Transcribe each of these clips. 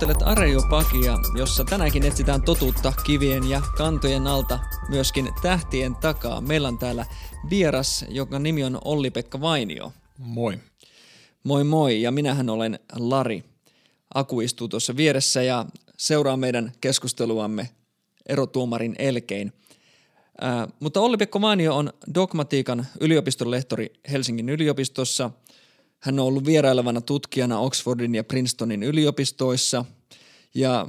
Kuuntelet Areopagia, jossa tänäänkin etsitään totuutta kivien ja kantojen alta, myöskin tähtien takaa. Meillä on täällä vieras, jonka nimi on Olli-Pekka Vainio. Moi. Moi moi, ja minähän olen Lari. Aku istuu tuossa vieressä ja seuraa meidän keskusteluamme erotuomarin elkein. Ää, mutta Olli-Pekka Vainio on dogmatiikan yliopiston lehtori Helsingin yliopistossa – hän on ollut vierailevana tutkijana Oxfordin ja Princetonin yliopistoissa ja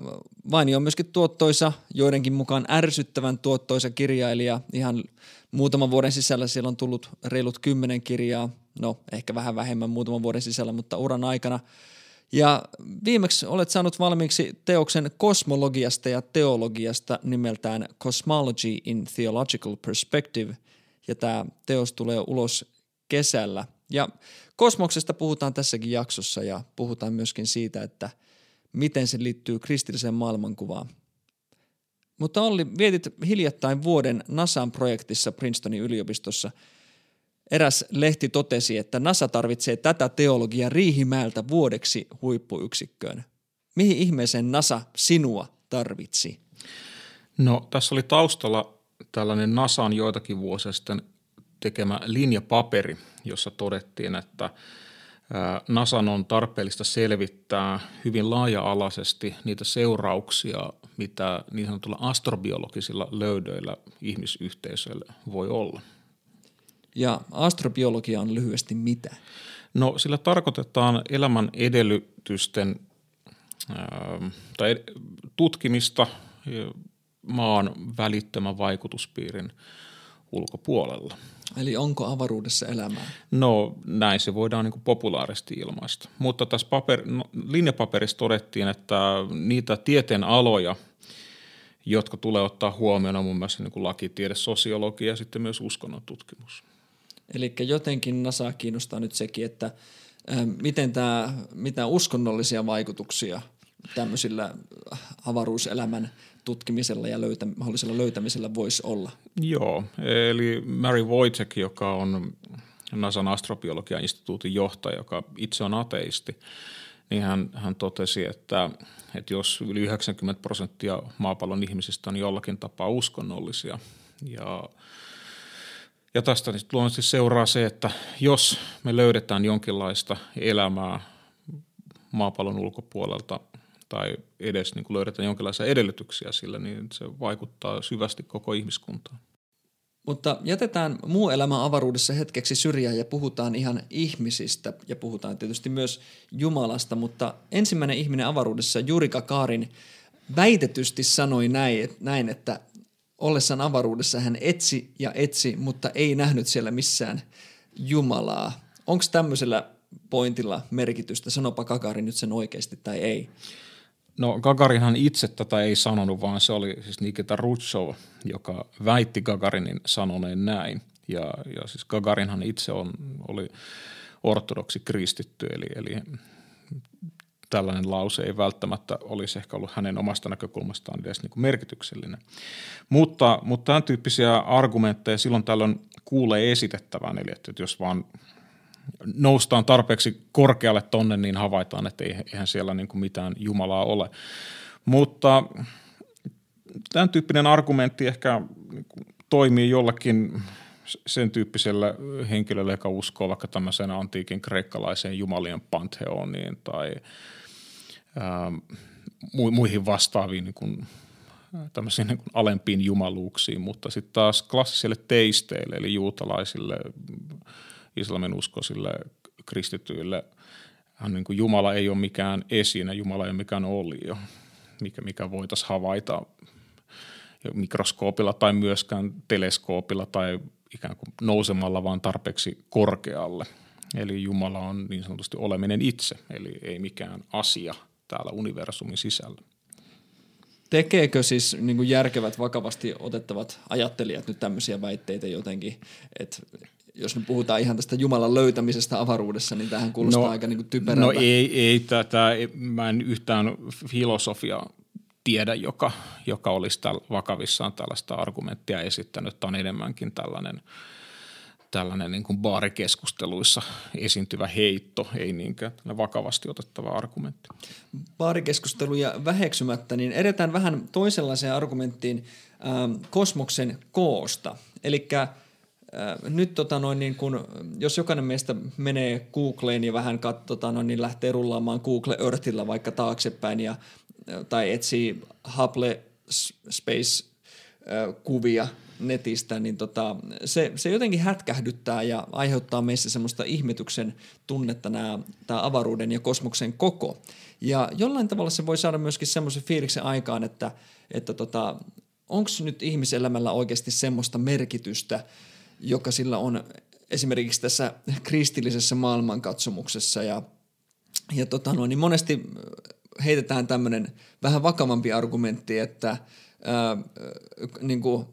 Vaini on myöskin tuottoisa, joidenkin mukaan ärsyttävän tuottoisa kirjailija. Ihan muutaman vuoden sisällä siellä on tullut reilut kymmenen kirjaa, no ehkä vähän vähemmän muutaman vuoden sisällä, mutta uran aikana. Ja viimeksi olet saanut valmiiksi teoksen kosmologiasta ja teologiasta nimeltään Cosmology in Theological Perspective, ja tämä teos tulee ulos kesällä. Ja Kosmoksesta puhutaan tässäkin jaksossa ja puhutaan myöskin siitä, että miten se liittyy kristilliseen maailmankuvaan. Mutta Olli, vietit hiljattain vuoden NASAn projektissa Princetonin yliopistossa. Eräs lehti totesi, että NASA tarvitsee tätä teologiaa Riihimäeltä vuodeksi huippuyksikköön. Mihin ihmeeseen NASA sinua tarvitsi? No tässä oli taustalla tällainen NASAn joitakin vuosia sitten tekemä linjapaperi, jossa todettiin, että NASAn on tarpeellista selvittää hyvin laaja-alaisesti niitä seurauksia, mitä niin sanotulla astrobiologisilla löydöillä ihmisyhteisöillä voi olla. Ja astrobiologia on lyhyesti mitä? No sillä tarkoitetaan elämän edellytysten tai tutkimista maan välittömän vaikutuspiirin ulkopuolella. Eli onko avaruudessa elämää? No näin se voidaan niin populaaristi ilmaista. Mutta tässä paper, no, linjapaperissa todettiin, että niitä tieteen aloja, jotka tulee ottaa huomioon, on muun muassa niin lakitiede, sosiologia ja sitten myös uskonnon tutkimus. Eli jotenkin NASA kiinnostaa nyt sekin, että äh, miten tämä, mitä uskonnollisia vaikutuksia tämmöisillä avaruuselämän tutkimisella ja löytä, mahdollisella löytämisellä voisi olla. Joo, eli Mary Wojcik, joka on NASAn astrobiologian instituutin johtaja, joka itse on ateisti, niin hän, hän totesi, että, että jos yli 90 prosenttia maapallon ihmisistä on jollakin tapaa uskonnollisia ja ja tästä niin luonnollisesti seuraa se, että jos me löydetään jonkinlaista elämää maapallon ulkopuolelta tai edes niin kuin löydetään jonkinlaisia edellytyksiä sillä, niin se vaikuttaa syvästi koko ihmiskuntaan. Mutta jätetään muu elämä avaruudessa hetkeksi syrjään ja puhutaan ihan ihmisistä ja puhutaan tietysti myös Jumalasta, mutta ensimmäinen ihminen avaruudessa, Jurika Kaarin, väitetysti sanoi näin, että ollessaan avaruudessa hän etsi ja etsi, mutta ei nähnyt siellä missään Jumalaa. Onko tämmöisellä pointilla merkitystä? Sanopa Kakari nyt sen oikeasti tai ei. No Gagarinhan itse tätä ei sanonut, vaan se oli siis Nikita Rutsov, joka väitti Gagarinin sanoneen näin. Ja, ja siis Gagarinhan itse on, oli ortodoksi kristitty, eli, eli tällainen lause ei välttämättä olisi ehkä ollut hänen omasta näkökulmastaan edes niin kuin merkityksellinen. Mutta, mutta tämän tyyppisiä argumentteja silloin tällöin kuulee esitettävän, eli että jos vaan noustaan tarpeeksi korkealle tonne, niin havaitaan, että eihän siellä niin kuin mitään Jumalaa ole. Mutta tämän tyyppinen argumentti ehkä toimii jollakin sen tyyppisellä henkilöllä, joka uskoo vaikka tämmöiseen antiikin kreikkalaiseen jumalien pantheoniin tai ää, ähm, muihin vastaaviin niin kuin, tämmöisiin niin kuin alempiin jumaluuksiin, mutta sitten taas klassisille teisteille eli juutalaisille islamin uskoisille kristityille niin kuin Jumala ei ole mikään esine, Jumala ei ole mikään olio, mikä, mikä voitaisiin havaita mikroskoopilla tai myöskään teleskoopilla tai ikään kuin nousemalla vaan tarpeeksi korkealle. Eli Jumala on niin sanotusti oleminen itse, eli ei mikään asia täällä universumin sisällä. Tekeekö siis niin kuin järkevät, vakavasti otettavat ajattelijat nyt tämmöisiä väitteitä jotenkin, että jos nyt puhutaan ihan tästä Jumalan löytämisestä avaruudessa, niin tähän kuulostaa no, aika niin kuin typerältä. No ei, ei tätä, mä en yhtään filosofia tiedä, joka, joka olisi täl, vakavissaan tällaista argumenttia esittänyt. Tämä on enemmänkin tällainen, tällainen niin kuin baarikeskusteluissa esiintyvä heitto, ei niinkään vakavasti otettava argumentti. Baarikeskusteluja väheksymättä, niin edetään vähän toisenlaiseen argumenttiin ähm, kosmoksen koosta. Eli äh, nyt tota noin niin kun, jos jokainen meistä menee Googleen ja vähän katsotaan, no, niin lähtee rullaamaan Google Earthillä vaikka taaksepäin ja, tai etsii Hubble Space äh, kuvia netistä, niin tota, se, se jotenkin hätkähdyttää ja aiheuttaa meissä semmoista ihmetyksen tunnetta nämä, tämä avaruuden ja kosmoksen koko. Ja jollain tavalla se voi saada myöskin semmoisen fiiliksen aikaan, että, että tota, onko nyt ihmiselämällä oikeasti semmoista merkitystä, joka sillä on esimerkiksi tässä kristillisessä maailmankatsomuksessa. Ja, ja tota no, niin monesti heitetään tämmöinen vähän vakavampi argumentti, että ää, niin kuin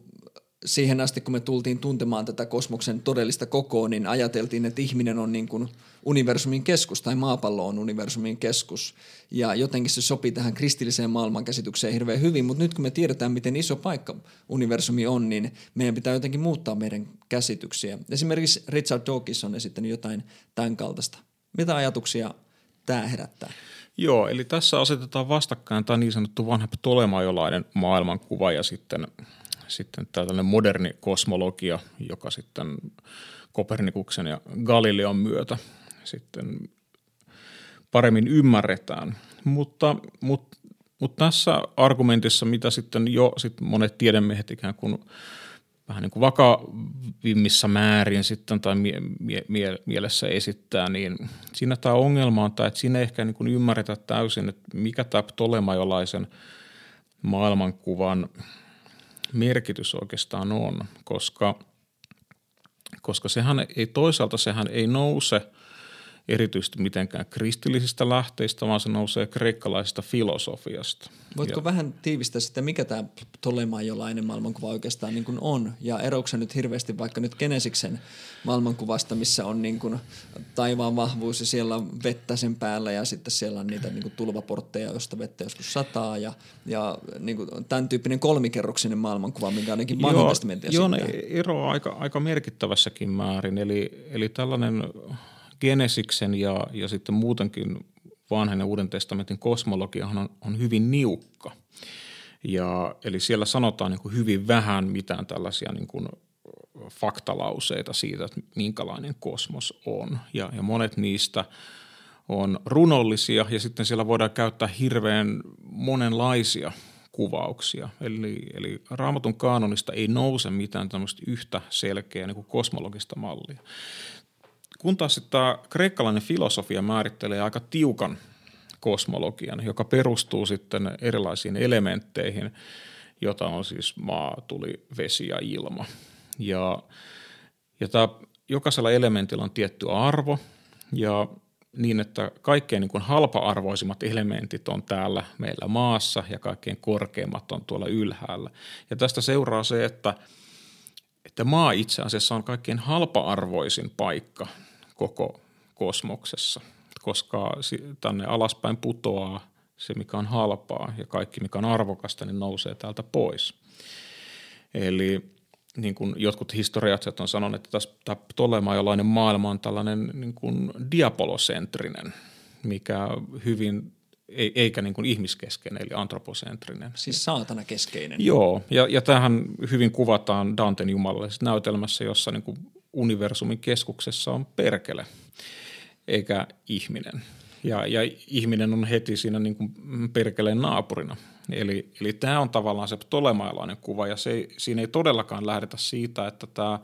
siihen asti, kun me tultiin tuntemaan tätä kosmoksen todellista kokoa, niin ajateltiin, että ihminen on niin kuin universumin keskus tai maapallo on universumin keskus. Ja jotenkin se sopii tähän kristilliseen maailmankäsitykseen hirveän hyvin, mutta nyt kun me tiedetään, miten iso paikka universumi on, niin meidän pitää jotenkin muuttaa meidän käsityksiä. Esimerkiksi Richard Dawkins on esittänyt jotain tämän kaltaista. Mitä ajatuksia tämä herättää? Joo, eli tässä asetetaan vastakkain tämä niin sanottu vanha tolemajolainen maailmankuva ja sitten sitten tällainen moderni kosmologia, joka sitten Kopernikuksen ja Galileon myötä sitten paremmin ymmärretään. Mutta, mutta, mutta tässä argumentissa, mitä sitten jo sit monet tiedemiehet ikään kuin vähän niin kuin vakavimmissa määrin sitten tai mie- mie- mie- mielessä esittää, niin siinä tämä ongelma on tämä, että siinä ei ehkä niin kuin ymmärretä täysin, että mikä tämä Ptolemajolaisen maailmankuvan – merkitys oikeastaan on, koska, koska sehän ei toisaalta sehän ei nouse – erityisesti mitenkään kristillisistä lähteistä, vaan se nousee kreikkalaisesta filosofiasta. Voitko ja. vähän tiivistää sitä, mikä tämä Ptolemaiolainen maailmankuva oikeastaan niin kuin on? Ja erouksa nyt hirveästi vaikka nyt Genesiksen maailmankuvasta, missä on niin kuin taivaan vahvuus ja siellä on vettä sen päällä ja sitten siellä on niitä niin kuin tulvaportteja, josta vettä joskus sataa ja, ja niin kuin tämän tyyppinen kolmikerroksinen maailmankuva, minkä ainakin Joo, joo ne eroaa aika, aika merkittävässäkin määrin. Eli, eli tällainen Genesiksen ja, ja sitten muutenkin vanhan ja uuden testamentin kosmologia on, on hyvin niukka. Ja, eli siellä sanotaan niin kuin hyvin vähän mitään tällaisia niin kuin faktalauseita siitä, että minkälainen kosmos on. Ja, ja monet niistä on runollisia ja sitten siellä voidaan käyttää hirveän monenlaisia kuvauksia. Eli, eli raamatun kaanonista ei nouse mitään tämmöistä yhtä selkeää niin kosmologista mallia. Kun taas sitten tämä kreikkalainen filosofia määrittelee aika tiukan kosmologian, joka perustuu sitten erilaisiin elementteihin, jota on siis maa, tuli, vesi ja ilma. Ja, ja tämä, jokaisella elementillä on tietty arvo ja niin, että kaikkein niin kuin halpa-arvoisimmat elementit on täällä meillä maassa ja kaikkein korkeimmat on tuolla ylhäällä. Ja tästä seuraa se, että, että maa itse asiassa on kaikkein halpa-arvoisin paikka koko kosmoksessa, koska tänne alaspäin putoaa se, mikä on halpaa ja kaikki, mikä on arvokasta, niin nousee täältä pois. Eli niin kuin jotkut historiatset on sanonut, että tämä Ptolemaiolainen maailma on tällainen niin kuin diapolosentrinen, mikä hyvin eikä niin kuin ihmiskeskeinen, eli antroposentrinen. Siis saatana keskeinen. Joo, ja, ja tähän hyvin kuvataan Danten jumalallisessa näytelmässä, jossa niin kuin universumin keskuksessa on perkele, eikä ihminen. Ja, ja ihminen on heti siinä niin kuin perkeleen naapurina. Eli, eli tämä on tavallaan se tolemailainen kuva, ja se, siinä ei todellakaan lähdetä siitä, että tämä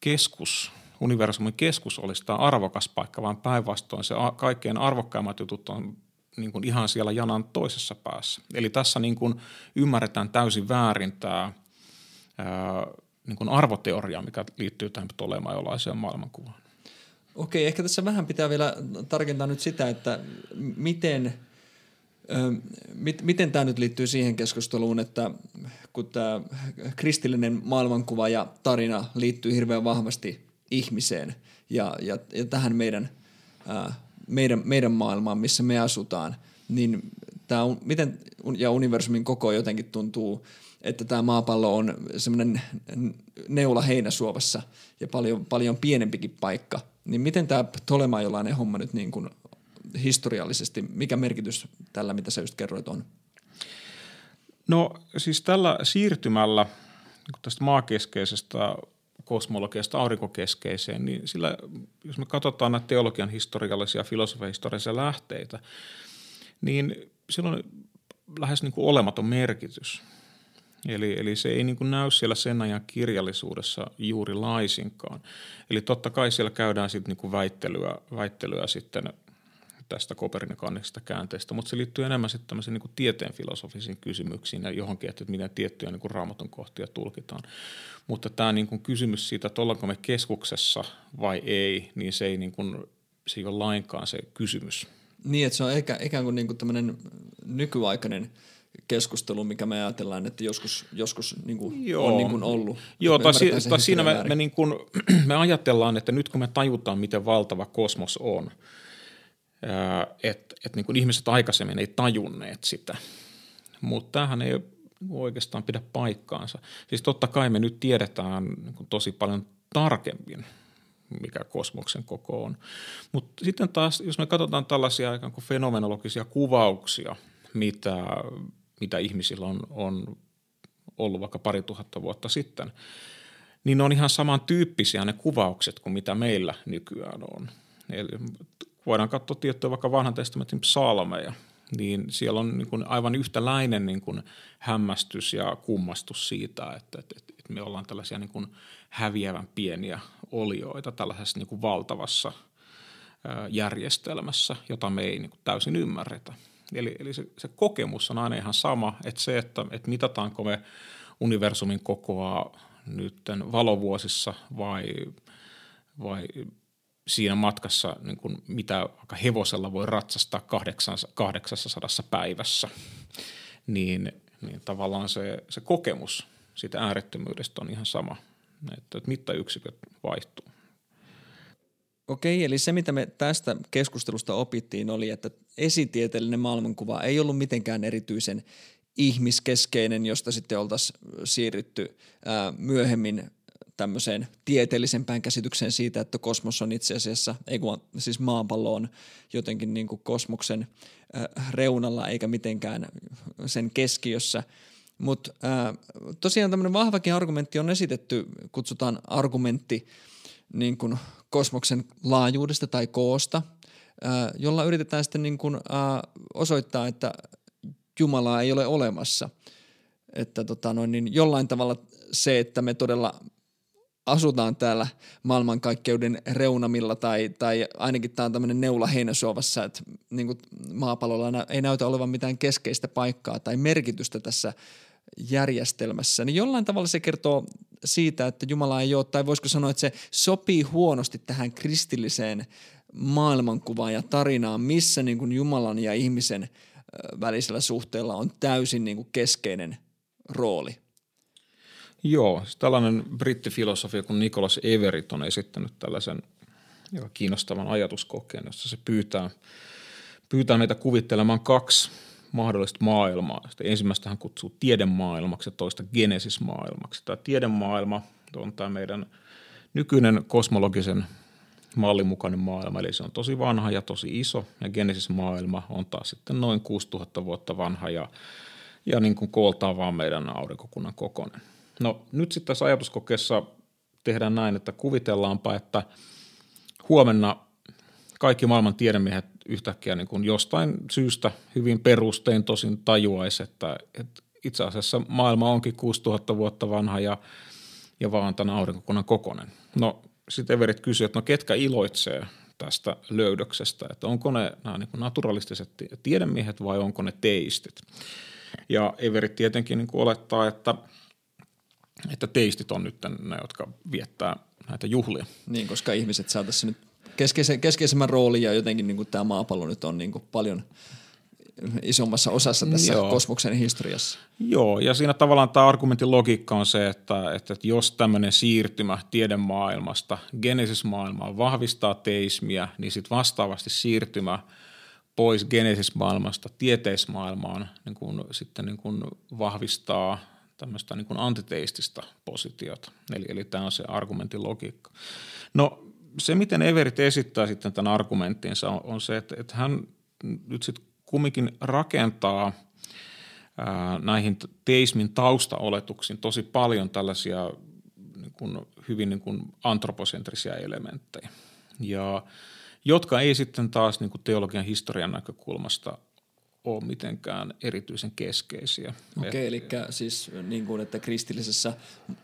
keskus, universumin keskus olisi tämä arvokas paikka, vaan päinvastoin se kaikkein arvokkaimmat jutut on niin kuin ihan siellä janan toisessa päässä. Eli tässä niin kuin ymmärretään täysin väärin tämä niin kuin arvoteoria, mikä liittyy tähän tolemajolaiseen maailmankuvaan. Okei, ehkä tässä vähän pitää vielä tarkentaa nyt sitä, että miten, mit, miten tämä nyt liittyy siihen keskusteluun, että kun tämä kristillinen maailmankuva ja tarina liittyy hirveän vahvasti ihmiseen ja, ja, ja tähän meidän, meidän, meidän maailmaan, missä me asutaan, niin tämä, miten ja universumin koko jotenkin tuntuu, että tämä maapallo on semmoinen neula heinäsuovassa ja paljon, paljon pienempikin paikka, niin miten tämä Tolemajolainen homma nyt niin kuin historiallisesti, mikä merkitys tällä, mitä sä just kerroit, on? No siis tällä siirtymällä niin tästä maakeskeisestä kosmologiasta aurinkokeskeiseen, niin sillä, jos me katsotaan näitä teologian historiallisia ja filosofian historiallisia lähteitä, niin sillä on lähes niin kuin olematon merkitys. Eli, eli se ei niin kuin näy siellä sen ajan kirjallisuudessa juuri laisinkaan. Eli totta kai siellä käydään sitten niin kuin väittelyä, väittelyä sitten tästä Kopernikanisesta käänteestä, mutta se liittyy enemmän sitten tämmöisiin niin tieteen filosofisiin kysymyksiin ja johonkin, että miten tiettyjä niin kuin raamatun kohtia tulkitaan. Mutta tämä niin kuin kysymys siitä, että ollaanko me keskuksessa vai ei, niin se ei, niin kuin, se ei ole lainkaan se kysymys. Niin, että se on ehkä, ikään kuin, niin kuin tämmöinen nykyaikainen keskustelu, mikä me ajatellaan, että joskus, joskus niin kuin Joo. on niin kuin ollut. Joo, tai, si- tai siinä me, me, niin kuin, me ajatellaan, että nyt kun me tajutaan, miten valtava kosmos on – että et niin kuin ihmiset aikaisemmin ei tajunneet sitä. Mutta tämähän ei oikeastaan pidä paikkaansa. Siis totta kai me nyt tiedetään niin tosi paljon tarkemmin, mikä kosmoksen koko on. Mutta sitten taas, jos me katsotaan tällaisia ikään kuin fenomenologisia kuvauksia, mitä, mitä ihmisillä on, on ollut vaikka pari tuhatta vuotta sitten, niin ne on ihan samantyyppisiä ne kuvaukset kuin mitä meillä nykyään on. Eli voidaan katsoa tiettyjä vaikka vanhan testamentin psalmeja, niin siellä on niin kuin aivan yhtäläinen niin kuin hämmästys ja kummastus siitä, että, että, että me ollaan tällaisia niin kuin häviävän pieniä olioita tällaisessa niin kuin valtavassa järjestelmässä, jota me ei niin kuin täysin ymmärretä. Eli, eli se, se kokemus on aina ihan sama, että se, että, että mitataanko me universumin kokoa nyt valovuosissa vai, vai siinä matkassa, niin kuin mitä vaikka hevosella voi ratsastaa 800 päivässä, niin, niin tavallaan se, se kokemus siitä äärettömyydestä on ihan sama, että, että mittayksiköt vaihtuu. Okei, eli se mitä me tästä keskustelusta opittiin oli, että esitieteellinen maailmankuva ei ollut mitenkään erityisen ihmiskeskeinen, josta sitten oltaisiin siirrytty ää, myöhemmin tämmöiseen tieteellisempään käsitykseen siitä, että kosmos on itse asiassa, ei kun siis maapallo on jotenkin niin kuin kosmoksen reunalla eikä mitenkään sen keskiössä. Mutta tosiaan tämmöinen vahvakin argumentti on esitetty, kutsutaan argumentti niin kuin kosmoksen laajuudesta tai koosta, jolla yritetään sitten niin kuin, osoittaa, että Jumalaa ei ole olemassa. Että tota noin, niin jollain tavalla se, että me todella asutaan täällä maailmankaikkeuden reunamilla tai, tai ainakin tämä on tämmöinen neula heinäsuovassa, että niin kuin maapallolla ei näytä olevan mitään keskeistä paikkaa tai merkitystä tässä järjestelmässä, niin jollain tavalla se kertoo siitä, että Jumala ei ole, tai voisiko sanoa, että se sopii huonosti tähän kristilliseen maailmankuvaan ja tarinaan, missä niin kuin Jumalan ja ihmisen välisellä suhteella on täysin niin kuin keskeinen rooli. Joo, siis tällainen brittifilosofi kuin Nicholas Everett on esittänyt tällaisen kiinnostavan ajatuskokeen, jossa se pyytää, pyytää meitä kuvittelemaan kaksi mahdollista maailmaa. Sitten ensimmäistä hän kutsuu tiedemaailmaksi ja toista genesismaailmaksi. Tämä tiedemaailma on tämä meidän nykyinen kosmologisen mallin mukainen maailma, eli se on tosi vanha ja tosi iso, ja genesismaailma on taas sitten noin 6000 vuotta vanha ja, ja niin kuin kooltaan vaan meidän aurinkokunnan kokoinen. No nyt sitten tässä ajatuskokeessa tehdään näin, että kuvitellaanpa, että huomenna kaikki maailman tiedemiehet yhtäkkiä niin kuin jostain syystä hyvin perustein tosin tajuaisi, että, että itse asiassa maailma onkin 6000 vuotta vanha ja, ja vaan tämän aurinkokunnan kokonen. No sitten Everit kysyy, että no ketkä iloitsee tästä löydöksestä, että onko ne nämä niin naturalistiset tiedemiehet vai onko ne teistit. Ja Everit tietenkin niin kuin olettaa, että – että teistit on nyt ne, jotka viettää näitä juhlia. Niin, koska ihmiset saa tässä nyt keskeisen, keskeisemmän roolin ja jotenkin niin kuin tämä maapallo nyt on niin kuin paljon isommassa osassa tässä Joo. kosmoksen historiassa. Joo, ja siinä tavallaan tämä argumentin logiikka on se, että, että jos tämmöinen siirtymä tiedemaailmasta genesismaailmaan vahvistaa teismiä, niin sitten vastaavasti siirtymä pois genesis-maailmasta tieteismaailmaan niin kuin, sitten niin kuin vahvistaa tämmöistä niin kuin antiteistista positiota. Eli, eli tämä on se argumentin logiikka. No se, miten Everit esittää sitten tämän argumenttinsa on, on se, että, että hän nyt sitten kumminkin rakentaa ää, näihin teismin taustaoletuksiin tosi paljon tällaisia niin kuin, hyvin niin kuin antroposentrisia elementtejä. Ja jotka ei sitten taas niin kuin teologian historian näkökulmasta ole mitenkään erityisen keskeisiä. Okei, okay, eli siis niin kuin, että kristillisessä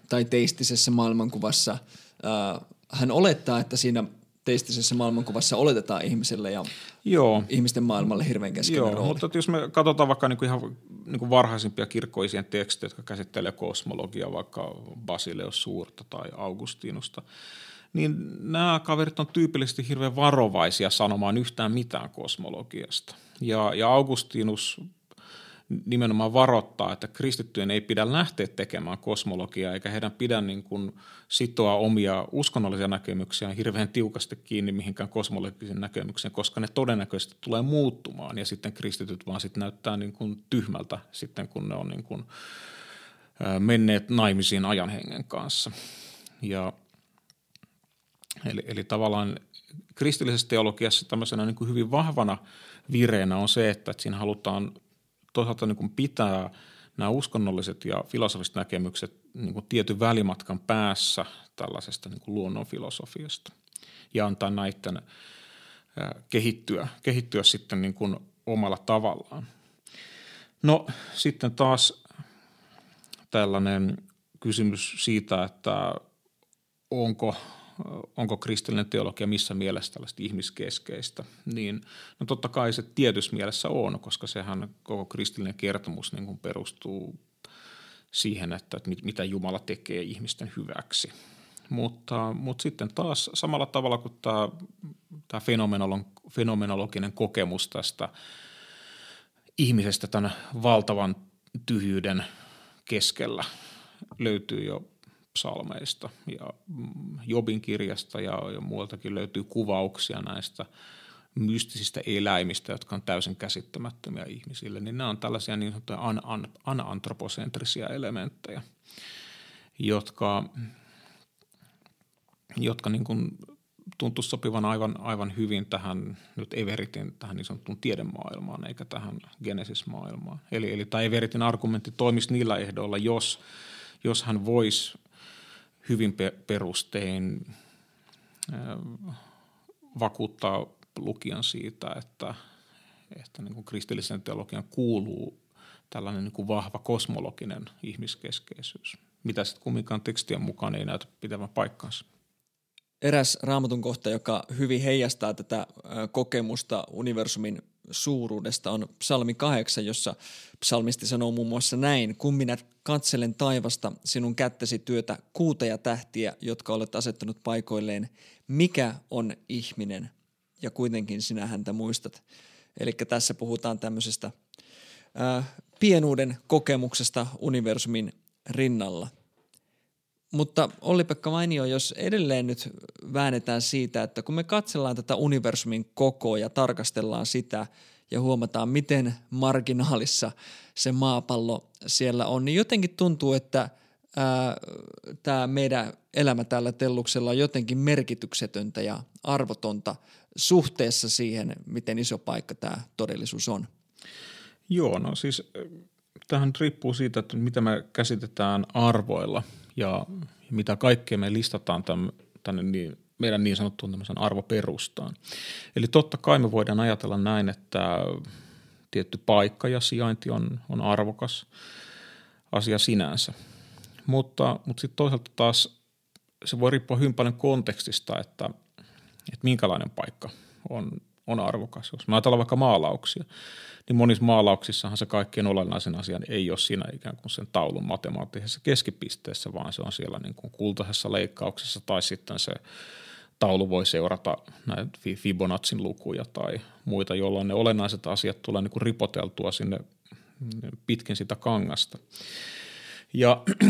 tai teistisessä maailmankuvassa ää, hän olettaa, että siinä teistisessä maailmankuvassa oletetaan ihmiselle ja Joo. ihmisten maailmalle hirveän keskeinen Joo, rooli. mutta jos me katsotaan vaikka niin kuin ihan niin kuin varhaisimpia kirkkoisien tekstejä, jotka käsittelee kosmologiaa, vaikka Basileus Suurta tai Augustinusta, niin nämä kaverit on tyypillisesti hirveän varovaisia sanomaan yhtään mitään kosmologiasta. Ja, ja Augustinus nimenomaan varoittaa, että kristittyjen ei pidä lähteä tekemään kosmologiaa, eikä heidän pidä niin kuin sitoa omia uskonnollisia näkemyksiä hirveän tiukasti kiinni mihinkään kosmologisiin näkemyksiin, koska ne todennäköisesti tulee muuttumaan ja sitten kristityt vaan sitten näyttää niin kuin tyhmältä sitten, kun ne on niin kuin menneet naimisiin ajan hengen kanssa. Ja, eli, eli tavallaan kristillisessä teologiassa tämmöisenä niin kuin hyvin vahvana vireenä on se, että, että siinä halutaan toisaalta niin kuin pitää nämä uskonnolliset ja filosofiset näkemykset niin kuin tietyn välimatkan päässä tällaisesta niin kuin luonnonfilosofiasta ja antaa näiden kehittyä, kehittyä sitten niin kuin omalla tavallaan. No sitten taas tällainen kysymys siitä, että onko onko kristillinen teologia missä mielessä tällaista ihmiskeskeistä, niin no totta kai se tietyssä mielessä on, koska sehän koko kristillinen kertomus niin kuin perustuu siihen, että, että mitä Jumala tekee ihmisten hyväksi. Mutta, mutta sitten taas samalla tavalla kuin tämä, tämä fenomenologinen kokemus tästä ihmisestä tämän valtavan tyhjyyden keskellä löytyy jo psalmeista ja mm, Jobin kirjasta ja, ja muualtakin löytyy kuvauksia näistä mystisistä eläimistä, jotka on täysin käsittämättömiä ihmisille, niin nämä on tällaisia niin sanottuja an, an, anantroposentrisia elementtejä, jotka, jotka niin kuin tuntuu sopivan aivan, aivan hyvin tähän nyt Everitin tähän niin sanottuun tiedemaailmaan eikä tähän Genesis-maailmaan. Eli, eli tämä Everitin argumentti toimisi niillä ehdoilla, jos, jos hän voisi hyvin perustein vakuuttaa lukijan siitä, että, että niin kuin kristillisen teologian kuuluu tällainen niin kuin vahva kosmologinen ihmiskeskeisyys, mitä sitten kumminkaan tekstien mukaan ei näytä pitävän paikkansa. Eräs raamatun kohta, joka hyvin heijastaa tätä kokemusta universumin suuruudesta on psalmi 8, jossa psalmisti sanoo muun muassa näin, kun minä katselen taivasta sinun kättesi työtä kuuta ja tähtiä, jotka olet asettanut paikoilleen, mikä on ihminen ja kuitenkin sinä häntä muistat. Eli tässä puhutaan tämmöisestä ää, pienuuden kokemuksesta universumin rinnalla. Mutta Olli-Pekka Mainio, jos edelleen nyt väännetään siitä, että kun me katsellaan tätä universumin kokoa ja tarkastellaan sitä ja huomataan, miten marginaalissa se maapallo siellä on, niin jotenkin tuntuu, että tämä meidän elämä tällä telluksella on jotenkin merkityksetöntä ja arvotonta suhteessa siihen, miten iso paikka tämä todellisuus on. Joo, no siis tähän riippuu siitä, että mitä me käsitetään arvoilla – ja mitä kaikkea me listataan tämän, tänne niin, meidän niin sanottuun tämmöisen arvoperustaan. Eli totta kai me voidaan ajatella näin, että tietty paikka ja sijainti on, on arvokas asia sinänsä. Mutta, mutta sitten toisaalta taas se voi riippua hyvin paljon kontekstista, että, että minkälainen paikka on, on arvokas. Jos me ajatellaan vaikka maalauksia, niin monissa maalauksissahan se kaikkein olennaisen asian ei ole siinä ikään kuin sen taulun matemaattisessa keskipisteessä, vaan se on siellä niin kuin kultaisessa leikkauksessa tai sitten se taulu voi seurata näitä Fibonacin lukuja tai muita, jolloin ne olennaiset asiat tulee niin kuin ripoteltua sinne pitkin sitä kangasta. Ja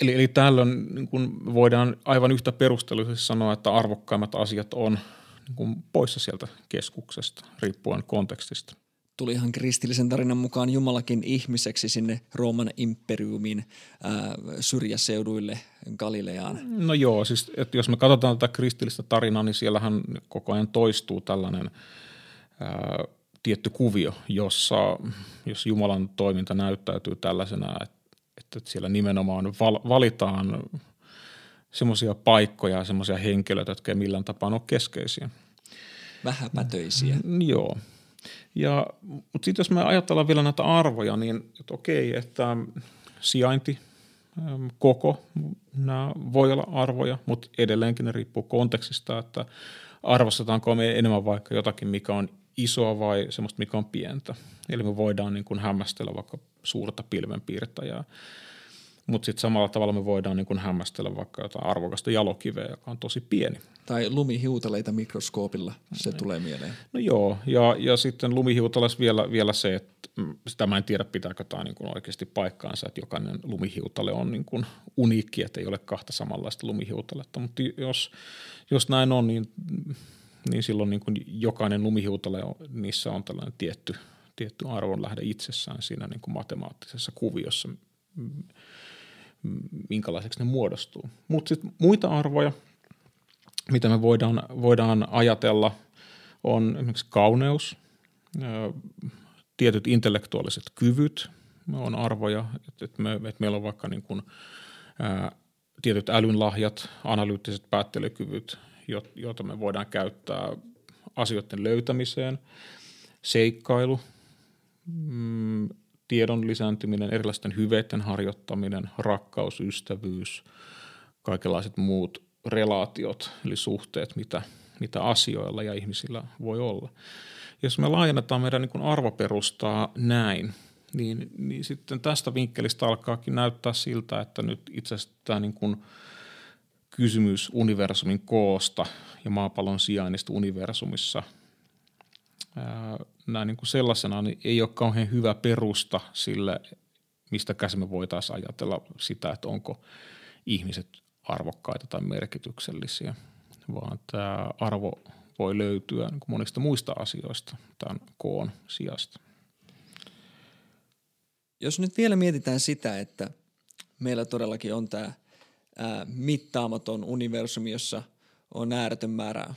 Eli, eli tällöin niin kuin voidaan aivan yhtä perusteluisesti sanoa, että arvokkaimmat asiat on niin kuin poissa sieltä keskuksesta, riippuen kontekstista. Tulihan kristillisen tarinan mukaan Jumalakin ihmiseksi sinne Rooman imperiumin ää, syrjäseuduille Galileaan. No joo, siis että jos me katsotaan tätä kristillistä tarinaa, niin siellähän koko ajan toistuu tällainen ää, tietty kuvio, jossa jos Jumalan toiminta näyttäytyy tällaisena, että, että siellä nimenomaan val, valitaan semmoisia paikkoja ja semmoisia henkilöitä, jotka ei millään tapaa ole keskeisiä. Vähäpätöisiä. Mm, joo. Ja, mutta sitten jos me ajatellaan vielä näitä arvoja, niin että okei, että sijainti, koko, nämä voi olla arvoja, mutta edelleenkin ne riippuu kontekstista, että arvostetaanko me enemmän vaikka jotakin, mikä on isoa vai semmoista, mikä on pientä. Eli me voidaan niin kuin hämmästellä vaikka suurta pilvenpiirtäjää mutta sitten samalla tavalla me voidaan niin hämmästellä vaikka jotain arvokasta jalokiveä, joka on tosi pieni. Tai lumihiutaleita mikroskoopilla, se mm. tulee mieleen. No joo, ja, ja sitten lumihiutalas vielä, vielä se, että mm, sitä mä en tiedä pitääkö tämä niin oikeasti paikkaansa, että jokainen lumihiutale on niin kuin uniikki, että ei ole kahta samanlaista lumihiutaletta, mutta jos, jos näin on, niin, niin silloin niin kuin jokainen lumihiutale, on, niissä on tällainen tietty, tietty arvonlähde itsessään siinä niin kuin matemaattisessa kuviossa, minkälaiseksi ne muodostuu. Mutta sitten muita arvoja, mitä me voidaan, voidaan ajatella, on esimerkiksi kauneus, tietyt intellektuaaliset kyvyt on arvoja, että et me, et meillä on vaikka niin kun, ää, tietyt älynlahjat, analyyttiset päättelykyvyt, joita me voidaan käyttää asioiden löytämiseen, seikkailu, mm, tiedon lisääntyminen, erilaisten hyveiden harjoittaminen, rakkaus, ystävyys, kaikenlaiset muut relaatiot, eli suhteet, mitä, mitä asioilla ja ihmisillä voi olla. Jos me laajennetaan meidän niin arvoperustaa näin, niin, niin sitten tästä vinkkelistä alkaakin näyttää siltä, että nyt itse asiassa tämä niin kuin kysymys universumin koosta ja maapallon sijainnista universumissa – näin niin kuin sellaisena niin ei ole kauhean hyvä perusta sille, mistä käsin me voitaisiin ajatella sitä, että onko ihmiset arvokkaita tai merkityksellisiä, vaan tämä arvo voi löytyä niin monista muista asioista tämän koon sijasta. Jos nyt vielä mietitään sitä, että meillä todellakin on tämä mittaamaton universumi, jossa on ääretön määrä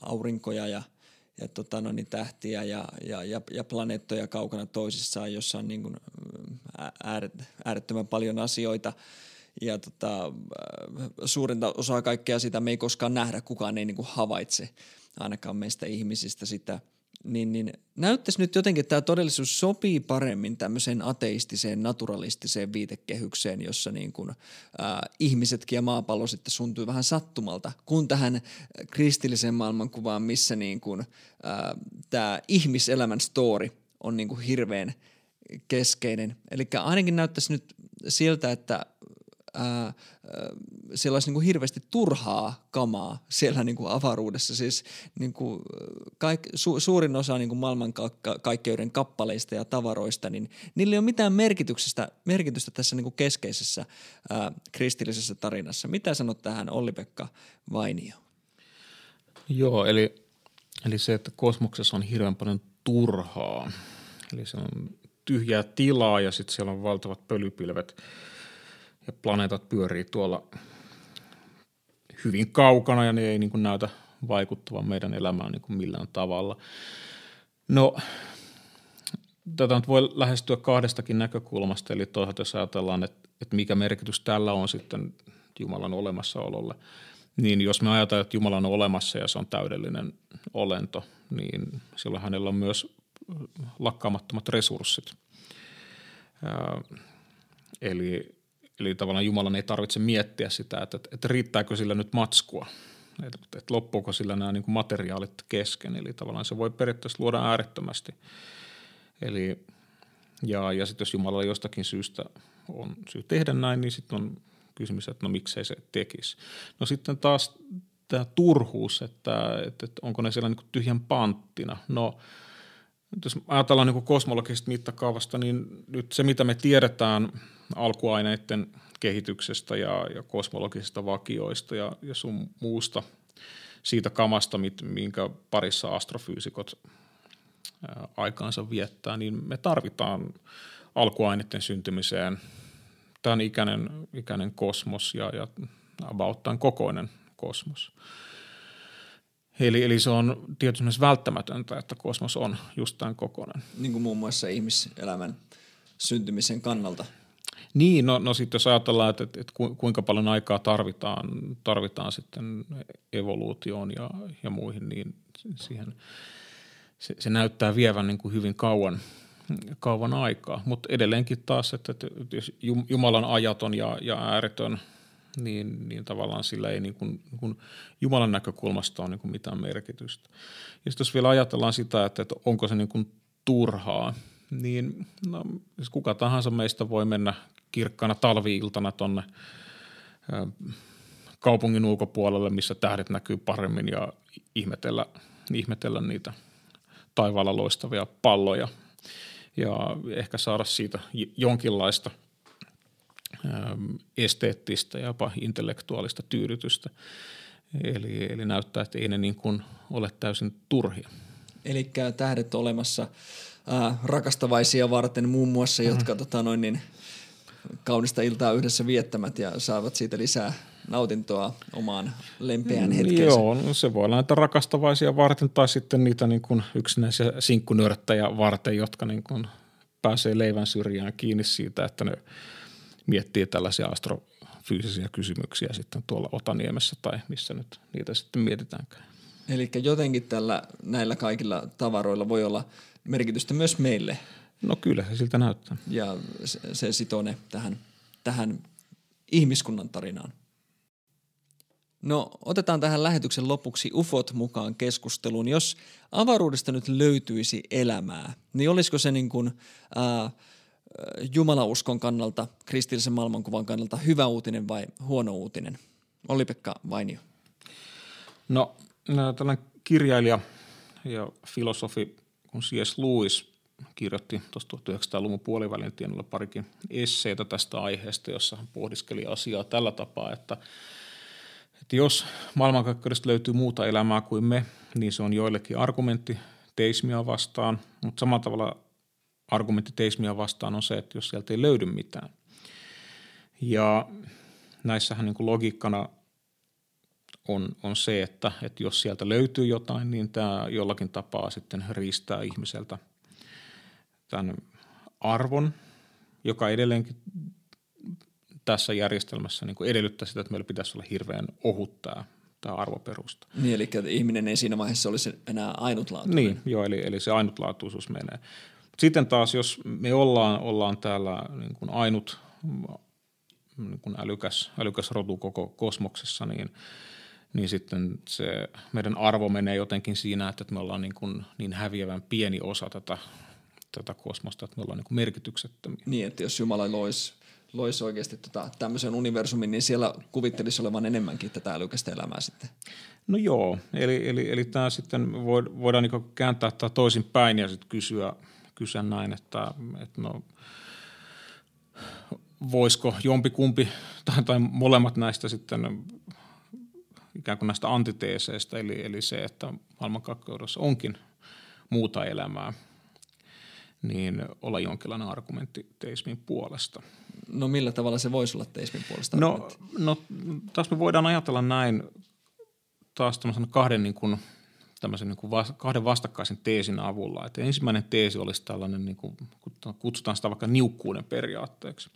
aurinkoja ja – ja tota, no, niin tähtiä ja, ja, ja, ja planeettoja kaukana toisissaan, jossa on niin kuin äärettömän paljon asioita. Ja tota, suurinta osaa kaikkea sitä me ei koskaan nähdä, kukaan ei niin kuin havaitse ainakaan meistä ihmisistä sitä – niin, niin näyttäisi nyt jotenkin, että tämä todellisuus sopii paremmin tämmöiseen ateistiseen, naturalistiseen viitekehykseen, jossa niin kuin, äh, ihmisetkin ja maapallo sitten suntuu vähän sattumalta, kun tähän kristilliseen maailmankuvaan, missä niin kuin, äh, tämä ihmiselämän story on niin kuin hirveän keskeinen. Eli ainakin näyttäisi nyt siltä, että ää, siellä olisi niin kuin hirveästi turhaa kamaa siellä niin kuin avaruudessa. Siis niin kuin kaik, su, suurin osa niin kuin maailmankaikkeuden kappaleista ja tavaroista, niin niillä ei ole mitään merkityksestä, merkitystä tässä niin kuin keskeisessä ää, kristillisessä tarinassa. Mitä sanot tähän Olli-Pekka Vainio? Joo, eli, eli se, että kosmoksessa on hirveän paljon turhaa. Eli se on tyhjää tilaa ja sitten siellä on valtavat pölypilvet – ja planeetat pyörii tuolla hyvin kaukana ja ne ei niin kuin näytä vaikuttavan meidän elämään niin kuin millään tavalla. No, tätä nyt voi lähestyä kahdestakin näkökulmasta, eli toisaalta jos ajatellaan, että, että mikä merkitys tällä on sitten Jumalan olemassaololle, niin jos me ajatellaan, että Jumala on olemassa ja se on täydellinen olento, niin silloin hänellä on myös lakkaamattomat resurssit. eli Eli tavallaan Jumalan ei tarvitse miettiä sitä, että, että riittääkö sillä nyt matskua, että, että loppuuko sillä nämä niin kuin materiaalit kesken. Eli tavallaan se voi periaatteessa luoda äärettömästi. Eli, ja, ja sitten jos Jumalalla jostakin syystä on syy tehdä näin, niin sitten on kysymys, että no miksei se tekisi. No sitten taas tämä turhuus, että, että, että onko ne siellä niin tyhjän panttina. No jos ajatellaan niin kosmologisesta mittakaavasta, niin nyt se mitä me tiedetään – alkuaineiden kehityksestä ja, ja kosmologisista vakioista ja, ja sun muusta siitä kamasta, minkä parissa astrofyysikot aikaansa viettää, niin me tarvitaan alkuaineiden syntymiseen tämän ikäinen, ikäinen kosmos ja, ja about tämän kokoinen kosmos. Eli, eli se on tietysti välttämätöntä, että kosmos on just tämän kokoinen. Niin kuin muun muassa ihmiselämän syntymisen kannalta. Niin, no, no sitten jos ajatellaan, että, että, että kuinka paljon aikaa tarvitaan, tarvitaan sitten evoluutioon ja, ja muihin, niin siihen se, se näyttää vievän niin kuin hyvin kauan, kauan aikaa. Mutta edelleenkin taas, että, että jos Jumalan ajaton ja, ja ääretön, niin, niin tavallaan sillä ei niin kuin, niin kuin Jumalan näkökulmasta ole niin kuin mitään merkitystä. Ja sitten jos vielä ajatellaan sitä, että, että onko se niin kuin turhaa, niin no, siis kuka tahansa meistä voi mennä kirkkaana talviiltana tonne kaupungin ulkopuolelle, missä tähdet näkyy paremmin ja ihmetellä, ihmetellä niitä taivaalla loistavia palloja ja ehkä saada siitä jonkinlaista esteettistä ja jopa intellektuaalista tyydytystä. Eli, eli näyttää, että ei ne niin kuin ole täysin turhia. Eli tähdet olemassa ää, rakastavaisia varten muun muassa, jotka mm. tota, noin niin, kaunista iltaa yhdessä viettämät ja saavat siitä lisää nautintoa omaan lempeään mm, hetkeensä. Joo, no se voi olla näitä rakastavaisia varten tai sitten niitä niin kuin yksinäisiä sinkkunörttäjä varten, jotka niin kuin pääsee leivän syrjään kiinni siitä, että ne miettii tällaisia astrofyysisiä kysymyksiä sitten tuolla Otaniemessä tai missä nyt niitä sitten mietitäänkään. Eli jotenkin tällä, näillä kaikilla tavaroilla voi olla merkitystä myös meille. No kyllä se siltä näyttää. Ja se, se sitoo ne tähän, tähän ihmiskunnan tarinaan. No otetaan tähän lähetyksen lopuksi ufot mukaan keskusteluun. Jos avaruudesta nyt löytyisi elämää, niin olisiko se niin kuin, ää, jumalauskon kannalta, kristillisen maailmankuvan kannalta hyvä uutinen vai huono uutinen? Olli-Pekka Vainio. No tällainen kirjailija ja filosofi kun C.S. Lewis kirjoitti tuossa 1900-luvun puolivälin tienoilla parikin esseitä tästä aiheesta, jossa hän pohdiskeli asiaa tällä tapaa, että, että jos maailmankaikkeudesta löytyy muuta elämää kuin me, niin se on joillekin argumentti teismia vastaan, mutta samalla tavalla argumentti teismia vastaan on se, että jos sieltä ei löydy mitään. Ja näissähän niin logiikkana on, on se, että, että jos sieltä löytyy jotain, niin tämä jollakin tapaa sitten riistää ihmiseltä tämän arvon, joka edelleenkin tässä järjestelmässä niin kuin edellyttää sitä, että meillä pitäisi olla hirveän ohut tämä, tämä arvoperusta. Niin, eli ihminen ei siinä vaiheessa olisi enää ainutlaatuinen. Niin, joo, eli, eli se ainutlaatuisuus menee. Sitten taas, jos me ollaan, ollaan täällä niin kuin ainut niin kuin älykäs, älykäs rotu koko kosmoksessa, niin, niin sitten se meidän arvo menee jotenkin siinä, että me ollaan niin, kuin niin häviävän pieni osa tätä, tätä kosmosta, että me ollaan niin kuin merkityksettömiä. Niin, että jos Jumala loisi lois oikeasti tota, tämmöisen universumin, niin siellä kuvittelisi olevan enemmänkin tätä älykästä elämää sitten. No joo, eli, eli, eli tämä sitten voidaan niin kääntää tämä toisin päin ja sitten kysyä, kysyä näin, että, että no, voisiko jompikumpi tai, tai molemmat näistä sitten ikään kuin näistä antiteeseistä, eli, eli se, että maailmankaikkeudessa onkin muuta elämää, niin olla jonkinlainen argumentti teismin puolesta. No millä tavalla se voisi olla teismin puolesta? No, no taas me voidaan ajatella näin taas kahden niin kuin – tämmöisen niin kuin kahden vastakkaisen teesin avulla. Että ensimmäinen teesi olisi tällainen, niin kuin, kutsutaan sitä vaikka niukkuuden periaatteeksi.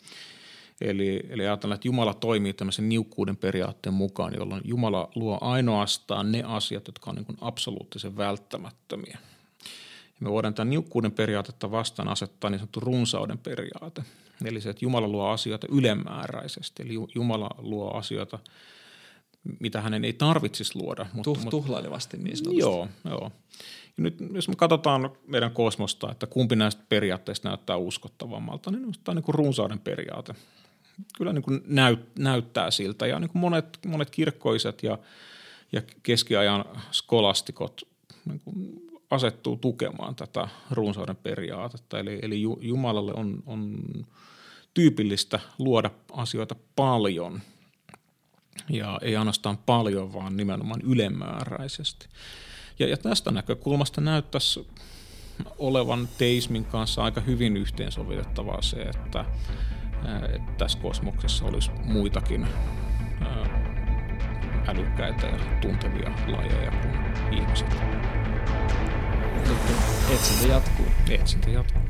Eli, eli ajatellaan, että Jumala toimii tämmöisen niukkuuden periaatteen mukaan, jolloin Jumala luo ainoastaan ne asiat, jotka on niin kuin absoluuttisen välttämättömiä. Ja me voidaan tämän niukkuuden periaatetta vastaan asettaa niin sanottu runsauden periaate. Eli se, että Jumala luo asioita ylemmääräisesti. Eli Jumala luo asioita – mitä hänen ei tarvitsisi luoda. Mutta, Tuh, tuhlailevasti niin sanotusti. Joo, joo. Ja nyt jos me katsotaan meidän kosmosta, että kumpi näistä periaatteista näyttää uskottavammalta, niin tämä on niin kuin runsauden periaate. Kyllä niin kuin näyt, näyttää siltä ja niin kuin monet, monet kirkkoiset ja, ja keskiajan skolastikot niin kuin asettuu tukemaan tätä runsauden periaatetta. Eli, eli Jumalalle on, on tyypillistä luoda asioita paljon – Ja ei ainoastaan paljon, vaan nimenomaan ylemmääräisesti. Ja, ja tästä näkökulmasta näyttäisi olevan teismin kanssa aika hyvin yhteensovitettavaa se, että, että tässä kosmoksessa olisi muitakin älykkäitä ja tuntevia lajeja kuin ihmiset. Etsintä jatkuu. Etsintä jatkuu.